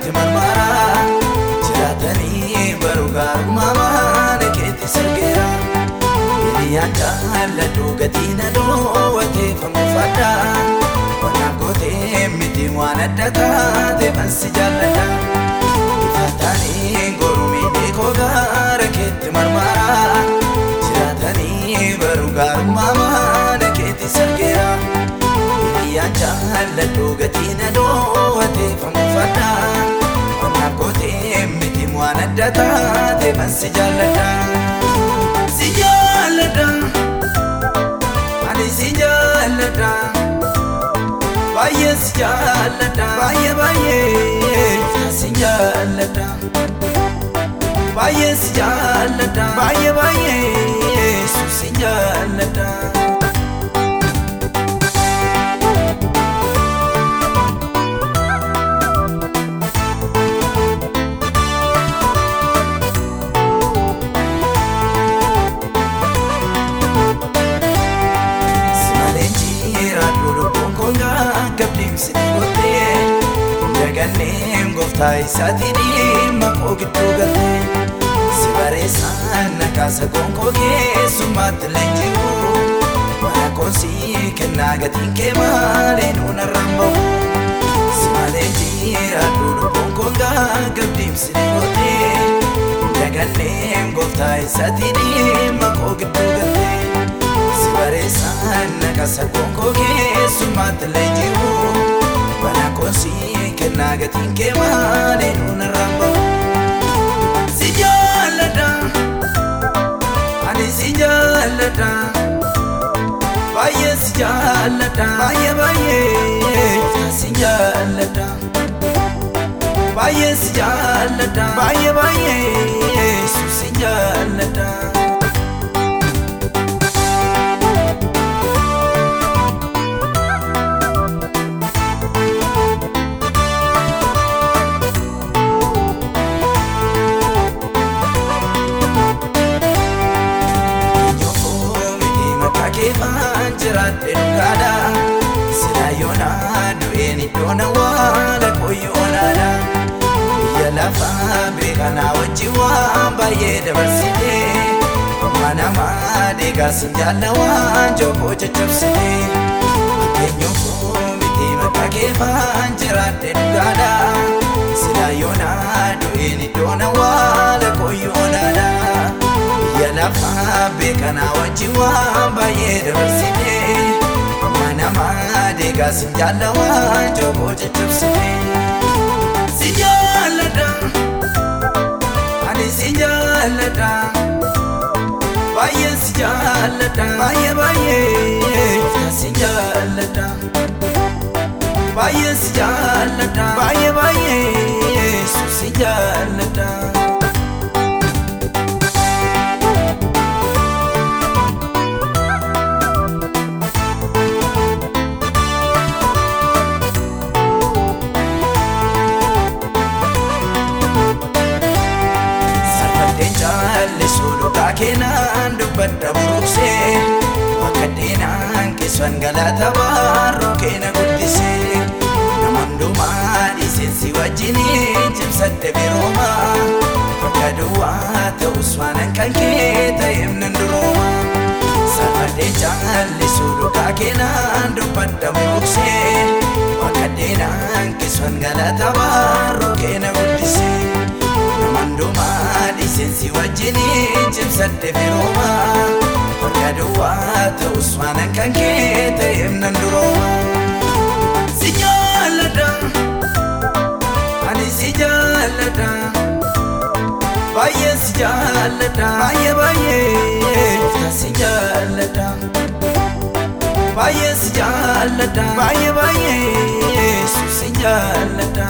itti marmaraa jiraatanii baruu gaarumamaan keetti sirgeera hiriyyaan jaalladhu gatii na dhoowwateefamu fadhaa qonnaan gootee miti waan adda taate ansi jaalladha ifaataanii goruu miidhee koo gaara keetti marmaraa. Adda taate bansi jaalladha. Si jaalladha. Ani si jaalladha. Baay'ee si jaalladha. Baay'ee baay'ee si jaalladha. Baay'ee si jaalladha. Baay'ee baay'ee si jaalladha. Gooftaa isaatii dhimma koo gidduu galtee Si bareessaan nakaasa gonkoo keessummaatti leenji'u Bara koonsii kennaa gatiin kee malee nuun irraan bahu Simaleen jiraadhu lubbuun koo gaggabdiimsi gootee Daganneen gooftaa isaatii dhimma koo gidduu kennaa gatiin kee malee nuun irraan bahu Si jaalladha Ani si jaalladha Baay'ee si jaalladha Baay'ee baay'ee si jaalladha Baay'ee si jaalladha Baay'ee baay'ee si jaalladha lafaa beekanaa wajji waan baay'ee dabarsite amma namaa deegaasin jaalla waan jookoo caccabsite fakkeenyuun koo miti maqaa keefaan jiraadhe dhugaadha sila yoonaa du'een iddoon awwaala koyyoonaadha biyya lafaa beekanaa wajji waan baay'ee dabarsite amma namaa deegaasin jaalla waan jookoo caccabsite jaalladha baay'ee baay'ee si jaalladha baay'ee si jaalladha baay'ee baay'ee si jaalladha. jallisuu dhugaa keenan dubbadda buruqsee akka dheenaan keessan galata baaroo keena guddisee nama hundumaa dhiisinsi wajjiniin cimsadde birooma bakka duwwaa ta'us waanan kan kee ta'eef nan durooma safardee jallisuu dhugaa keenan dubbadda buruqsee akka dheenaan keessan galata baaroo keena guddisee nama hundumaa dhiisinsi wajjiniin cimsadde firooma രസിക്കാലട്ടാ അയ്യവയേ രസിക്കാലട്ടാ വയസ്സിക്കാലട്ടാ അയ്യവയേ രസിക്കാലട്ടാ